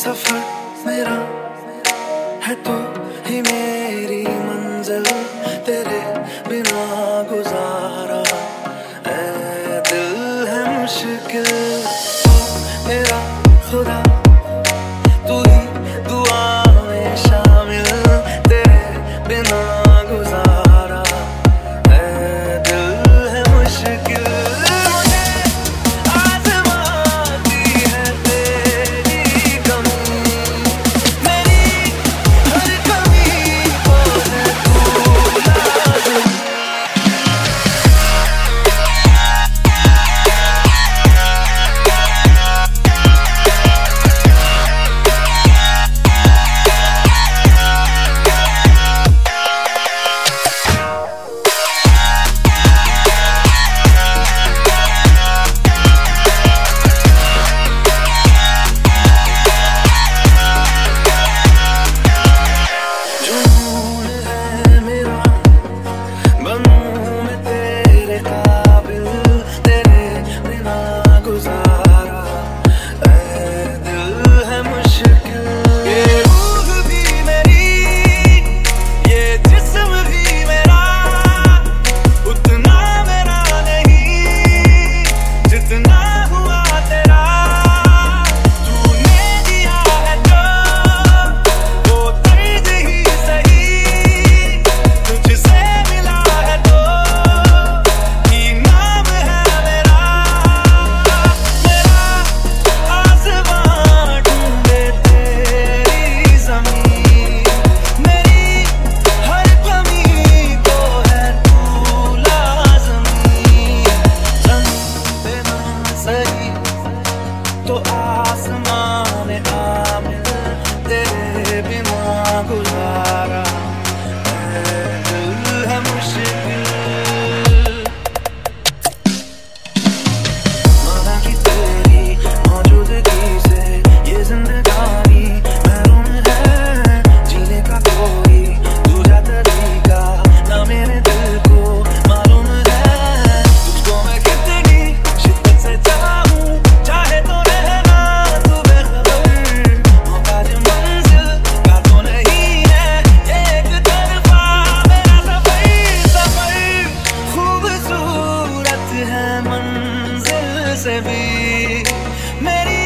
सफ़र मेरा है तू ही मेरी मंजिल तेरे बिना गुजारा। ऐ दिल है मुश्किल। to ask my है मंजिल से भी। मेरी